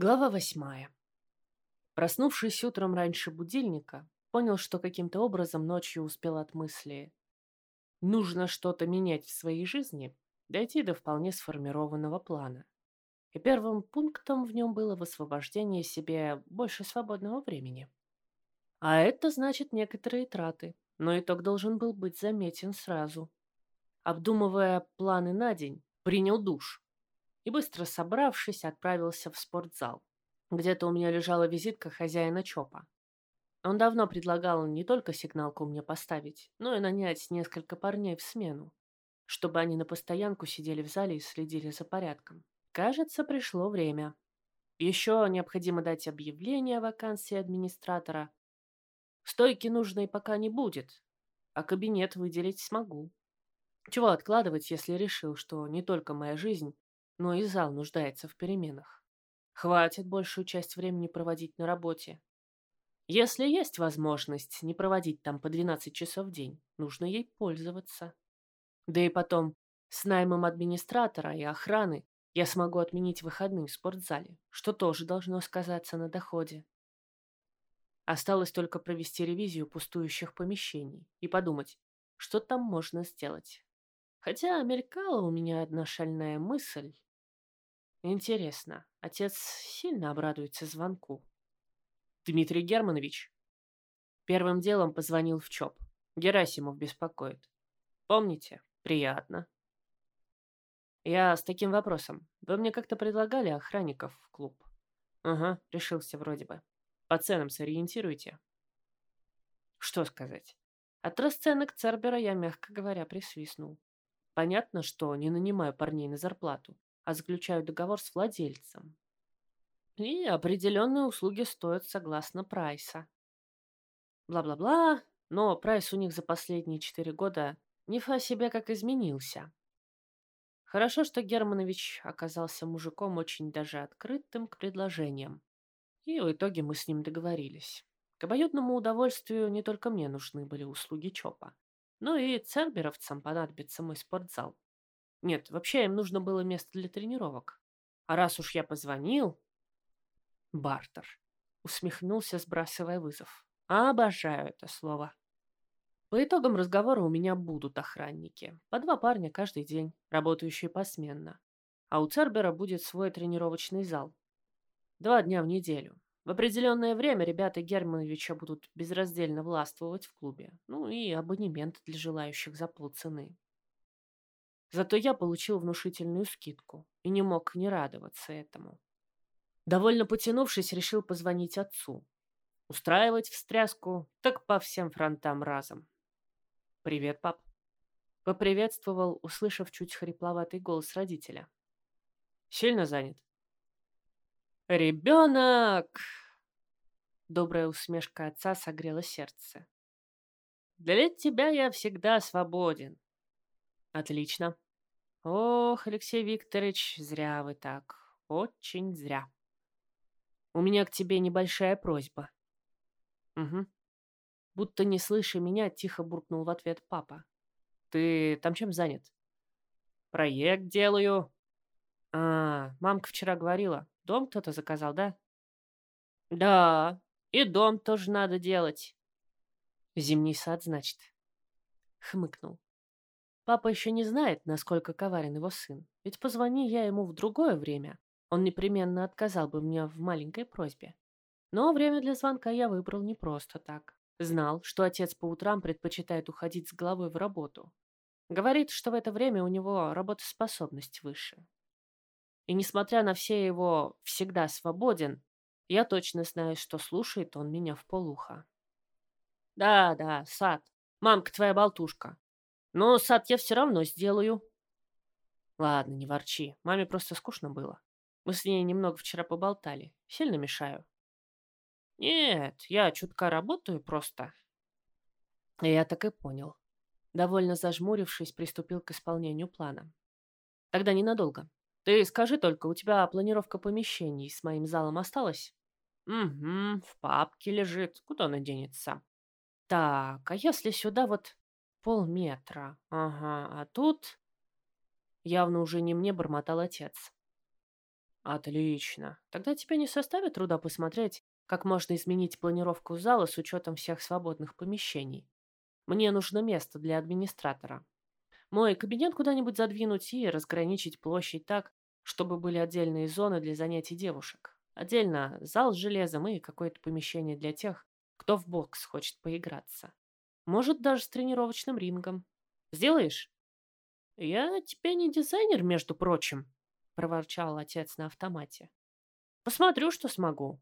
Глава восьмая. Проснувшись утром раньше будильника, понял, что каким-то образом ночью успел от мысли. Нужно что-то менять в своей жизни, дойти до вполне сформированного плана. И первым пунктом в нем было высвобождение себе больше свободного времени. А это значит некоторые траты, но итог должен был быть заметен сразу. Обдумывая планы на день, принял душ, и, быстро собравшись, отправился в спортзал. Где-то у меня лежала визитка хозяина ЧОПа. Он давно предлагал не только сигналку мне поставить, но и нанять несколько парней в смену, чтобы они на постоянку сидели в зале и следили за порядком. Кажется, пришло время. Еще необходимо дать объявление о вакансии администратора. Стойки нужной пока не будет, а кабинет выделить смогу. Чего откладывать, если решил, что не только моя жизнь, но и зал нуждается в переменах. Хватит большую часть времени проводить на работе. Если есть возможность не проводить там по 12 часов в день, нужно ей пользоваться. Да и потом, с наймом администратора и охраны я смогу отменить выходные в спортзале, что тоже должно сказаться на доходе. Осталось только провести ревизию пустующих помещений и подумать, что там можно сделать. Хотя мелькала у меня одна шальная мысль Интересно, отец сильно обрадуется звонку. Дмитрий Германович. Первым делом позвонил в ЧОП. Герасимов беспокоит. Помните? Приятно. Я с таким вопросом. Вы мне как-то предлагали охранников в клуб? Ага, решился вроде бы. По ценам сориентируйте. Что сказать? От расценок Цербера я, мягко говоря, присвистнул. Понятно, что не нанимаю парней на зарплату а заключают договор с владельцем. И определенные услуги стоят согласно прайса. Бла-бла-бла, но прайс у них за последние четыре года не фа себе как изменился. Хорошо, что Германович оказался мужиком очень даже открытым к предложениям. И в итоге мы с ним договорились. К обоюдному удовольствию не только мне нужны были услуги ЧОПа, но и церберовцам понадобится мой спортзал. Нет, вообще им нужно было место для тренировок. А раз уж я позвонил... Бартер. Усмехнулся, сбрасывая вызов. Обожаю это слово. По итогам разговора у меня будут охранники. По два парня каждый день, работающие посменно. А у Цербера будет свой тренировочный зал. Два дня в неделю. В определенное время ребята Германовича будут безраздельно властвовать в клубе. Ну и абонемент для желающих за полцены. Зато я получил внушительную скидку и не мог не радоваться этому. Довольно потянувшись, решил позвонить отцу. Устраивать встряску так по всем фронтам разом. «Привет, пап», — поприветствовал, услышав чуть хрипловатый голос родителя. «Сильно занят?» «Ребенок!» Добрая усмешка отца согрела сердце. «Для тебя я всегда свободен. Отлично. Ох, Алексей Викторович, зря вы так. Очень зря. У меня к тебе небольшая просьба. Угу. Будто не слыша меня, тихо буркнул в ответ папа. Ты там чем занят? Проект делаю. А, мамка вчера говорила, дом кто-то заказал, да? Да, и дом тоже надо делать. Зимний сад, значит. Хмыкнул. Папа еще не знает, насколько коварен его сын. Ведь позвони я ему в другое время, он непременно отказал бы мне в маленькой просьбе. Но время для звонка я выбрал не просто так. Знал, что отец по утрам предпочитает уходить с головой в работу. Говорит, что в это время у него работоспособность выше. И несмотря на все его «всегда свободен», я точно знаю, что слушает он меня в полухо. «Да, да, сад. Мамка твоя болтушка. Но сад я все равно сделаю. Ладно, не ворчи. Маме просто скучно было. Мы с ней немного вчера поболтали. Сильно мешаю. Нет, я чутка работаю просто. Я так и понял. Довольно зажмурившись, приступил к исполнению плана. Тогда ненадолго. Ты скажи только, у тебя планировка помещений с моим залом осталась? Угу, в папке лежит. Куда она денется? Так, а если сюда вот Полметра. Ага, а тут... Явно уже не мне бормотал отец. Отлично. Тогда тебе не составит труда посмотреть, как можно изменить планировку зала с учетом всех свободных помещений. Мне нужно место для администратора. Мой кабинет куда-нибудь задвинуть и разграничить площадь так, чтобы были отдельные зоны для занятий девушек. Отдельно зал с железом и какое-то помещение для тех, кто в бокс хочет поиграться. Может, даже с тренировочным рингом. Сделаешь? Я тебе не дизайнер, между прочим, проворчал отец на автомате. Посмотрю, что смогу.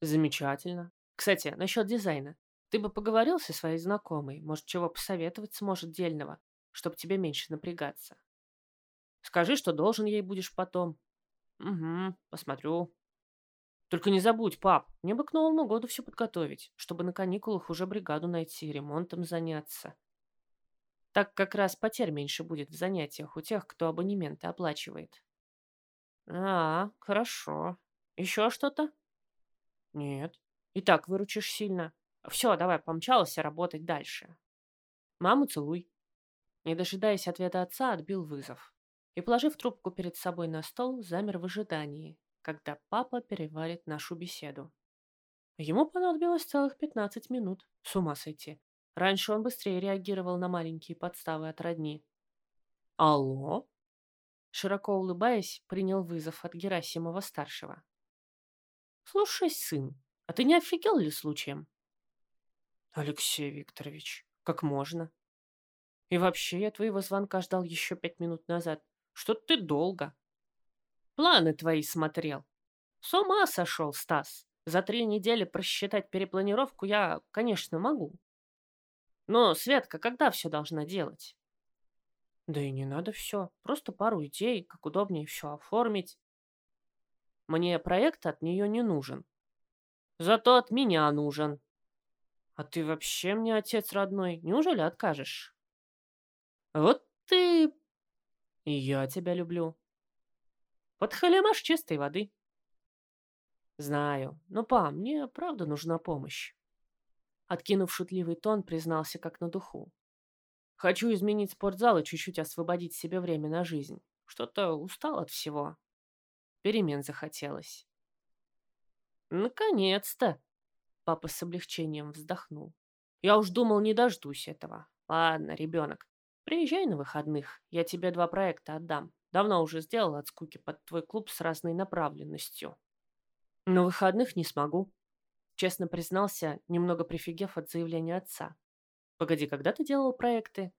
Замечательно. Кстати, насчет дизайна. Ты бы поговорил со своей знакомой, может, чего посоветовать сможет дельного, чтобы тебе меньше напрягаться. Скажи, что должен ей будешь потом. Угу, посмотрю. Только не забудь, пап, мне бы к Новому году все подготовить, чтобы на каникулах уже бригаду найти, ремонтом заняться. Так как раз потерь меньше будет в занятиях у тех, кто абонементы оплачивает. А, хорошо. Еще что-то? Нет. И так выручишь сильно. Все, давай, помчался работать дальше. Маму целуй. Не дожидаясь ответа отца, отбил вызов. И, положив трубку перед собой на стол, замер в ожидании, когда папа переварит нашу беседу. Ему понадобилось целых пятнадцать минут. С ума сойти. Раньше он быстрее реагировал на маленькие подставы от родни. «Алло?» Широко улыбаясь, принял вызов от Герасимова-старшего. «Слушай, сын, а ты не офигел ли случаем?» «Алексей Викторович, как можно?» «И вообще, я твоего звонка ждал еще пять минут назад. Что-то ты долго». «Планы твои смотрел». «С ума сошел, Стас. За три недели просчитать перепланировку я, конечно, могу. Но, Светка, когда все должна делать?» «Да и не надо все. Просто пару идей, как удобнее все оформить». «Мне проект от нее не нужен. Зато от меня нужен. А ты вообще мне отец родной, неужели откажешь? Вот ты... И я тебя люблю. Подхалимаш чистой воды. Знаю, но, па, мне правда нужна помощь. Откинув шутливый тон, признался как на духу. Хочу изменить спортзал и чуть-чуть освободить себе время на жизнь. Что-то устал от всего. Перемен захотелось. «Наконец-то!» Папа с облегчением вздохнул. «Я уж думал, не дождусь этого. Ладно, ребенок, приезжай на выходных, я тебе два проекта отдам. Давно уже сделал от скуки под твой клуб с разной направленностью». «На выходных не смогу», — честно признался, немного прифигев от заявления отца. «Погоди, когда ты делал проекты?»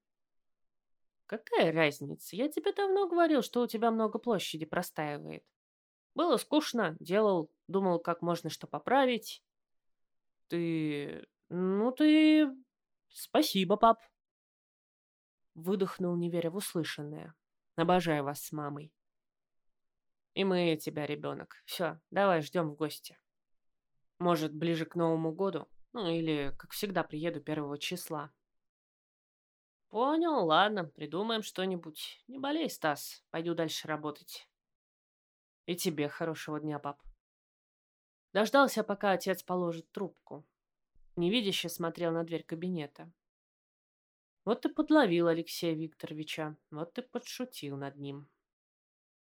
«Какая разница? Я тебе давно говорил, что у тебя много площади простаивает. Было скучно, делал, думал, как можно что поправить. Ты... ну ты... Спасибо, пап. Выдохнул, не веря в услышанное. Обожаю вас с мамой. И мы тебя, ребенок. Все, давай ждем в гости. Может, ближе к Новому году? Ну, или, как всегда, приеду первого числа. Понял, ладно, придумаем что-нибудь. Не болей, Стас, пойду дальше работать. И тебе хорошего дня, пап. Дождался, пока отец положит трубку. Невидяще смотрел на дверь кабинета. Вот ты подловил Алексея Викторовича, вот ты подшутил над ним.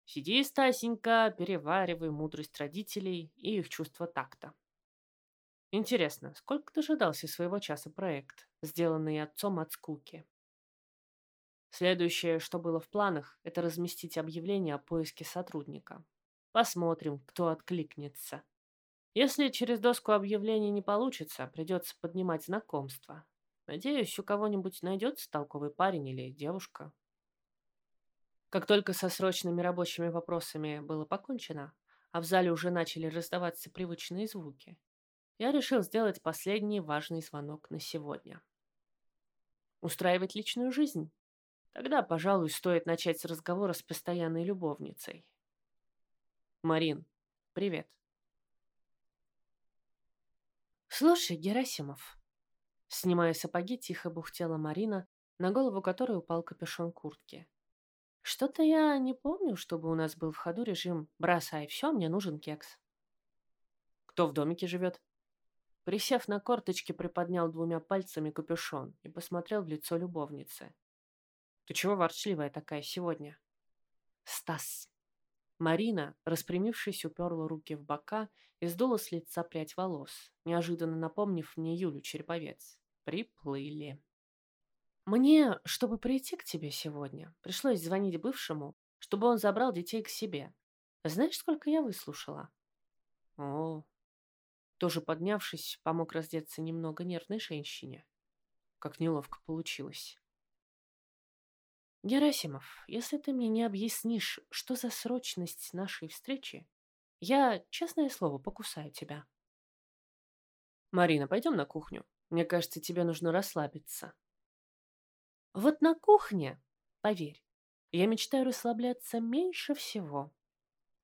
Сиди, Стасенька, переваривай мудрость родителей и их чувство такта. Интересно, сколько дожидался своего часа проект, сделанный отцом от скуки? Следующее, что было в планах, это разместить объявление о поиске сотрудника. Посмотрим, кто откликнется. Если через доску объявлений не получится, придется поднимать знакомство. Надеюсь, у кого-нибудь найдется толковый парень или девушка. Как только со срочными рабочими вопросами было покончено, а в зале уже начали раздаваться привычные звуки, я решил сделать последний важный звонок на сегодня. Устраивать личную жизнь? Тогда, пожалуй, стоит начать с разговора с постоянной любовницей. Марин, привет. Слушай, Герасимов. Снимая сапоги, тихо бухтела Марина, на голову которой упал капюшон куртки. Что-то я не помню, чтобы у нас был в ходу режим «бросай все, мне нужен кекс». Кто в домике живет? Присев на корточки, приподнял двумя пальцами капюшон и посмотрел в лицо любовницы. Ты чего ворчливая такая сегодня? Стас, Марина, распрямившись, уперла руки в бока и сдула с лица прядь волос, неожиданно напомнив мне Юлю Череповец. Приплыли. Мне, чтобы прийти к тебе сегодня, пришлось звонить бывшему, чтобы он забрал детей к себе. Знаешь, сколько я выслушала? О, тоже поднявшись, помог раздеться немного нервной женщине. Как неловко получилось. Герасимов, если ты мне не объяснишь, что за срочность нашей встречи, я, честное слово, покусаю тебя. Марина, пойдем на кухню. Мне кажется, тебе нужно расслабиться. Вот на кухне, поверь, я мечтаю расслабляться меньше всего.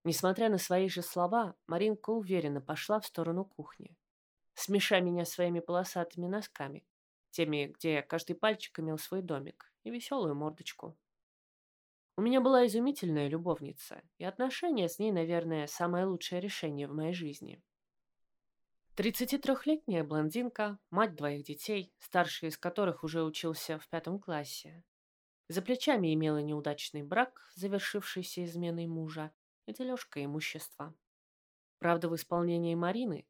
Несмотря на свои же слова, Маринка уверенно пошла в сторону кухни, смеша меня своими полосатыми носками, теми, где каждый пальчик имел свой домик, и веселую мордочку. У меня была изумительная любовница, и отношения с ней, наверное, самое лучшее решение в моей жизни. 33-летняя блондинка, мать двоих детей, старший из которых уже учился в пятом классе. За плечами имела неудачный брак, завершившийся изменой мужа, и дележка имущества. Правда, в исполнении Марины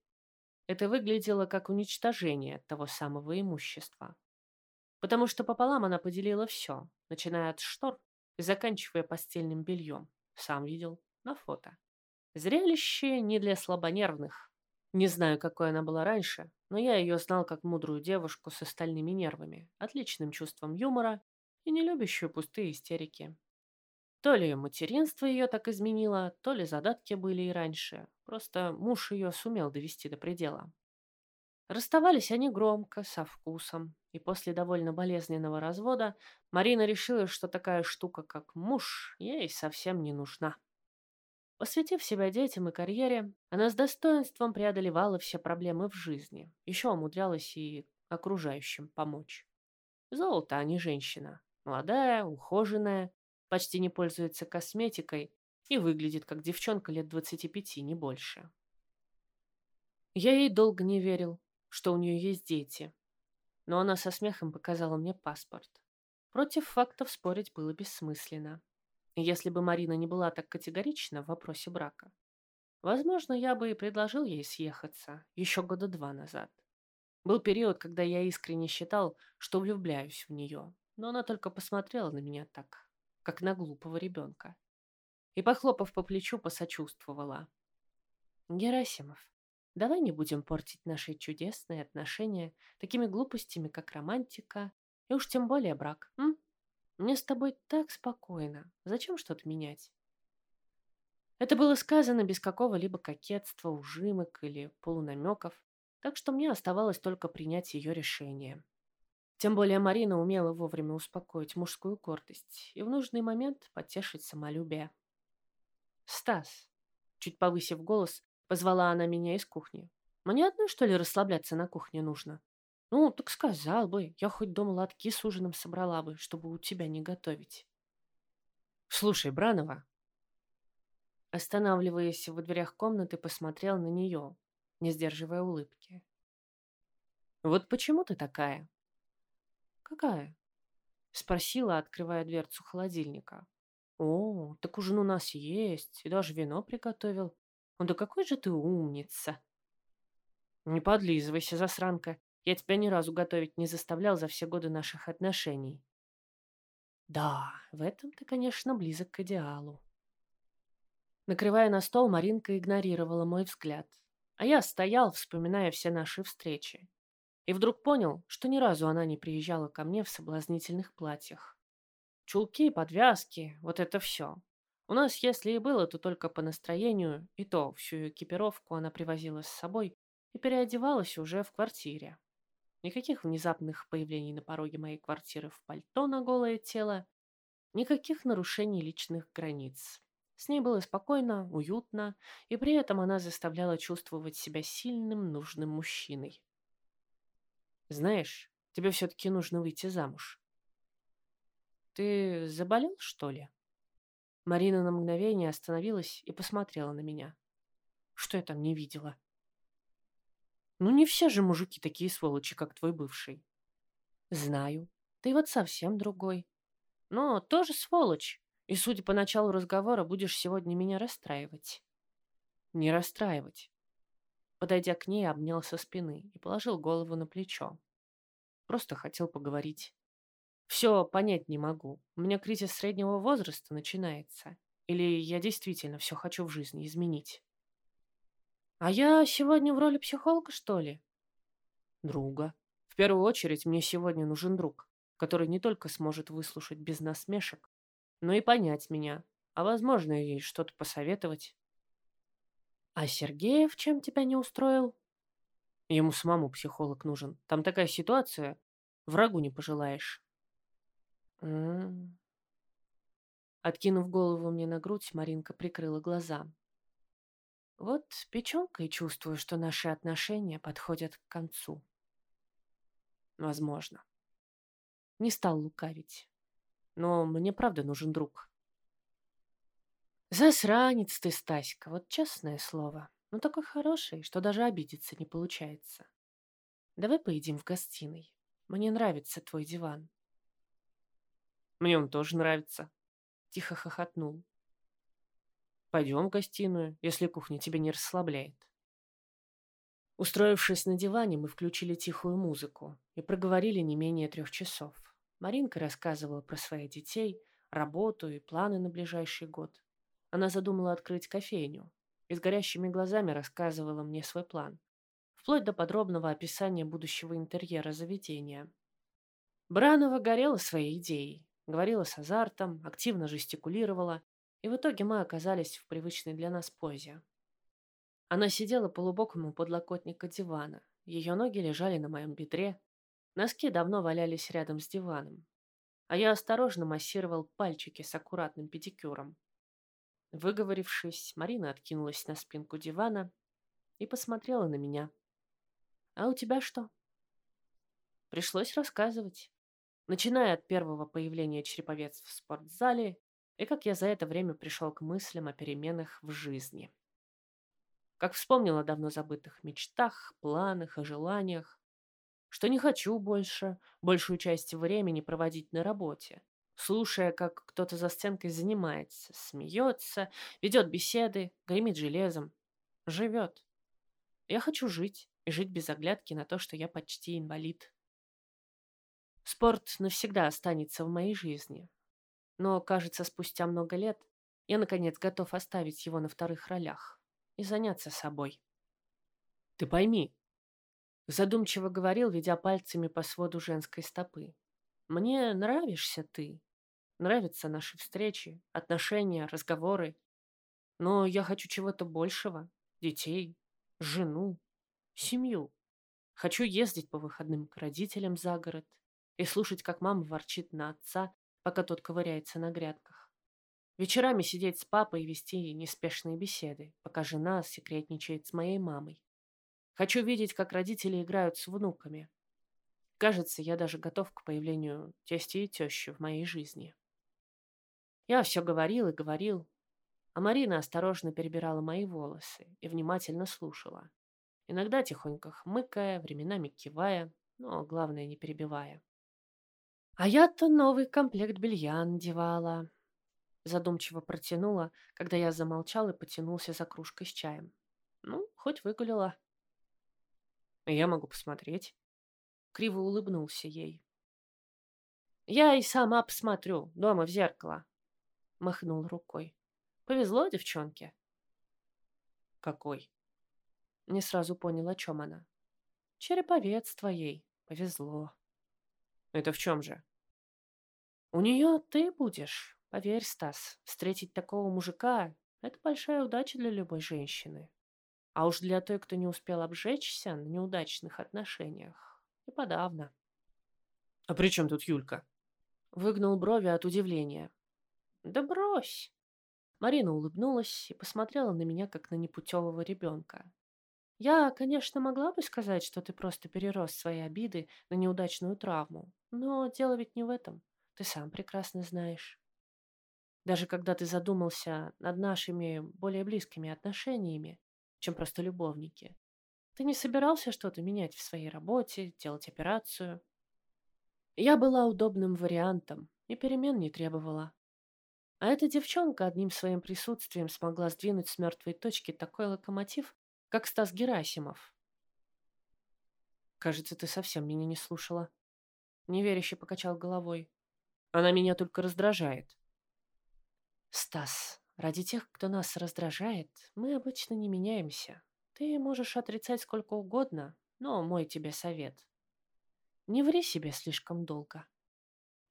это выглядело как уничтожение того самого имущества. Потому что пополам она поделила все, начиная от штор и заканчивая постельным бельем. Сам видел на фото. Зрелище не для слабонервных. Не знаю, какой она была раньше, но я ее знал как мудрую девушку с остальными нервами, отличным чувством юмора и не любящую пустые истерики. То ли материнство ее так изменило, то ли задатки были и раньше. Просто муж ее сумел довести до предела. Расставались они громко, со вкусом, и после довольно болезненного развода Марина решила, что такая штука, как муж, ей совсем не нужна. Посвятив себя детям и карьере, она с достоинством преодолевала все проблемы в жизни, еще умудрялась и окружающим помочь. Золото, а не женщина. Молодая, ухоженная, почти не пользуется косметикой и выглядит как девчонка лет 25, не больше. Я ей долго не верил, что у нее есть дети. Но она со смехом показала мне паспорт. Против фактов спорить было бессмысленно. Если бы Марина не была так категорична в вопросе брака, возможно, я бы и предложил ей съехаться еще года два назад. Был период, когда я искренне считал, что влюбляюсь в нее, но она только посмотрела на меня так, как на глупого ребенка. И, похлопав по плечу, посочувствовала. «Герасимов, Давай не будем портить наши чудесные отношения такими глупостями, как романтика, и уж тем более брак. М? Мне с тобой так спокойно. Зачем что-то менять? Это было сказано без какого-либо кокетства, ужимок или полунамеков, так что мне оставалось только принять ее решение. Тем более Марина умела вовремя успокоить мужскую гордость и в нужный момент потешить самолюбие. «Стас», чуть повысив голос, Позвала она меня из кухни. Мне одной, что ли, расслабляться на кухне нужно? Ну, так сказал бы. Я хоть дома лотки с ужином собрала бы, чтобы у тебя не готовить. Слушай, Бранова. Останавливаясь в дверях комнаты, посмотрел на нее, не сдерживая улыбки. Вот почему ты такая? Какая? Спросила, открывая дверцу холодильника. О, так ужин у нас есть, и даже вино приготовил. «Да какой же ты умница!» «Не подлизывайся, засранка. Я тебя ни разу готовить не заставлял за все годы наших отношений». «Да, в этом ты, конечно, близок к идеалу». Накрывая на стол, Маринка игнорировала мой взгляд. А я стоял, вспоминая все наши встречи. И вдруг понял, что ни разу она не приезжала ко мне в соблазнительных платьях. Чулки, подвязки, вот это все. У нас, если и было, то только по настроению, и то всю экипировку она привозила с собой и переодевалась уже в квартире. Никаких внезапных появлений на пороге моей квартиры в пальто на голое тело, никаких нарушений личных границ. С ней было спокойно, уютно, и при этом она заставляла чувствовать себя сильным, нужным мужчиной. «Знаешь, тебе все-таки нужно выйти замуж». «Ты заболел, что ли?» Марина на мгновение остановилась и посмотрела на меня. Что я там не видела? Ну не все же мужики такие сволочи, как твой бывший. Знаю. Ты вот совсем другой. Но тоже сволочь. И, судя по началу разговора, будешь сегодня меня расстраивать. Не расстраивать. Подойдя к ней, обнял со спины и положил голову на плечо. Просто хотел поговорить. Все понять не могу. У меня кризис среднего возраста начинается. Или я действительно все хочу в жизни изменить? А я сегодня в роли психолога, что ли? Друга. В первую очередь мне сегодня нужен друг, который не только сможет выслушать без насмешек, но и понять меня, а возможно ей что-то посоветовать. А Сергеев чем тебя не устроил? Ему самому психолог нужен. Там такая ситуация, врагу не пожелаешь. М -м -м. Откинув голову мне на грудь, Маринка прикрыла глаза. Вот печенкой чувствую, что наши отношения подходят к концу. Возможно. Не стал лукавить. Но мне правда нужен друг. Засранец ты, Стаська, вот честное слово. Ну такой хороший, что даже обидеться не получается. Давай поедим в гостиной. Мне нравится твой диван. Мне он тоже нравится. Тихо хохотнул. Пойдем в гостиную, если кухня тебя не расслабляет. Устроившись на диване, мы включили тихую музыку и проговорили не менее трех часов. Маринка рассказывала про своих детей, работу и планы на ближайший год. Она задумала открыть кофейню и с горящими глазами рассказывала мне свой план, вплоть до подробного описания будущего интерьера заведения. Бранова горела своей идеей, говорила с азартом, активно жестикулировала, и в итоге мы оказались в привычной для нас позе. Она сидела полубоком у подлокотника дивана, ее ноги лежали на моем бедре, носки давно валялись рядом с диваном, а я осторожно массировал пальчики с аккуратным педикюром. Выговорившись, Марина откинулась на спинку дивана и посмотрела на меня. «А у тебя что?» Пришлось рассказывать, начиная от первого появления череповец в спортзале и как я за это время пришел к мыслям о переменах в жизни. Как вспомнил о давно забытых мечтах, планах и желаниях, что не хочу больше большую часть времени проводить на работе, слушая, как кто-то за сценкой занимается, смеется, ведет беседы, гремит железом, живет. Я хочу жить и жить без оглядки на то, что я почти инвалид. Спорт навсегда останется в моей жизни. Но, кажется, спустя много лет я, наконец, готов оставить его на вторых ролях и заняться собой. «Ты пойми», — задумчиво говорил, ведя пальцами по своду женской стопы. «Мне нравишься ты, Нравятся наши встречи, отношения, разговоры. Но я хочу чего-то большего. Детей, жену, семью. Хочу ездить по выходным к родителям за город и слушать, как мама ворчит на отца, пока тот ковыряется на грядках. Вечерами сидеть с папой и вести неспешные беседы, пока жена секретничает с моей мамой. Хочу видеть, как родители играют с внуками. Кажется, я даже готов к появлению тести и тещи в моей жизни. Я все говорил и говорил, а Марина осторожно перебирала мои волосы и внимательно слушала. Иногда тихонько хмыкая, временами кивая, но главное не перебивая. А я-то новый комплект белья надевала. Задумчиво протянула, когда я замолчал и потянулся за кружкой с чаем. Ну, хоть выгулила. Я могу посмотреть. Криво улыбнулся ей. Я и сама посмотрю, дома в зеркало махнул рукой. Повезло девчонке. Какой? Не сразу понял, о чем она. Череповец твоей. Повезло. Это в чем же? У нее ты будешь. Поверь, Стас, встретить такого мужика — это большая удача для любой женщины. А уж для той, кто не успел обжечься на неудачных отношениях, и подавно. — А при чем тут Юлька? Выгнул брови от удивления. «Да брось!» Марина улыбнулась и посмотрела на меня, как на непутевого ребенка. «Я, конечно, могла бы сказать, что ты просто перерос свои обиды на неудачную травму, но дело ведь не в этом. Ты сам прекрасно знаешь. Даже когда ты задумался над нашими более близкими отношениями, чем просто любовники, ты не собирался что-то менять в своей работе, делать операцию. Я была удобным вариантом и перемен не требовала. А эта девчонка одним своим присутствием смогла сдвинуть с мертвой точки такой локомотив, как Стас Герасимов. «Кажется, ты совсем меня не слушала». Неверяще покачал головой. «Она меня только раздражает». «Стас, ради тех, кто нас раздражает, мы обычно не меняемся. Ты можешь отрицать сколько угодно, но мой тебе совет. Не ври себе слишком долго.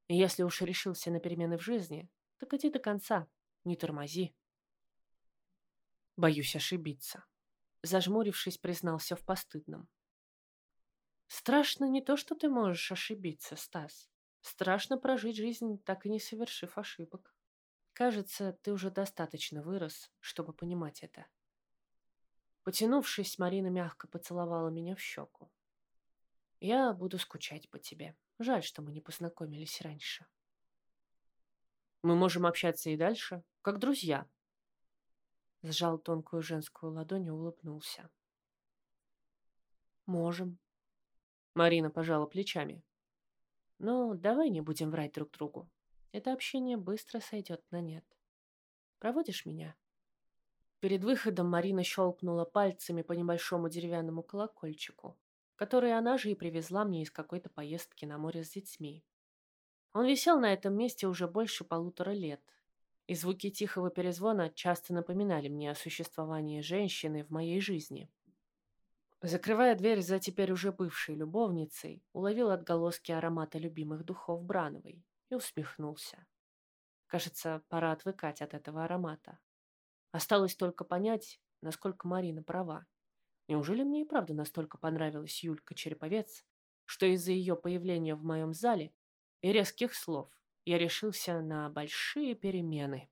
Если уж решился на перемены в жизни, так иди до конца, не тормози. Боюсь ошибиться. Зажмурившись, признался в постыдном. Страшно не то, что ты можешь ошибиться, Стас. Страшно прожить жизнь, так и не совершив ошибок. Кажется, ты уже достаточно вырос, чтобы понимать это. Потянувшись, Марина мягко поцеловала меня в щеку. Я буду скучать по тебе. Жаль, что мы не познакомились раньше. Мы можем общаться и дальше, как друзья. Сжал тонкую женскую ладонь и улыбнулся. Можем. Марина пожала плечами. Но давай не будем врать друг другу. Это общение быстро сойдет на нет. Проводишь меня? Перед выходом Марина щелкнула пальцами по небольшому деревянному колокольчику, который она же и привезла мне из какой-то поездки на море с детьми. Он висел на этом месте уже больше полутора лет, и звуки тихого перезвона часто напоминали мне о существовании женщины в моей жизни. Закрывая дверь за теперь уже бывшей любовницей, уловил отголоски аромата любимых духов Брановой и усмехнулся. Кажется, пора отвыкать от этого аромата. Осталось только понять, насколько Марина права. Неужели мне и правда настолько понравилась Юлька Череповец, что из-за ее появления в моем зале и резких слов я решился на большие перемены.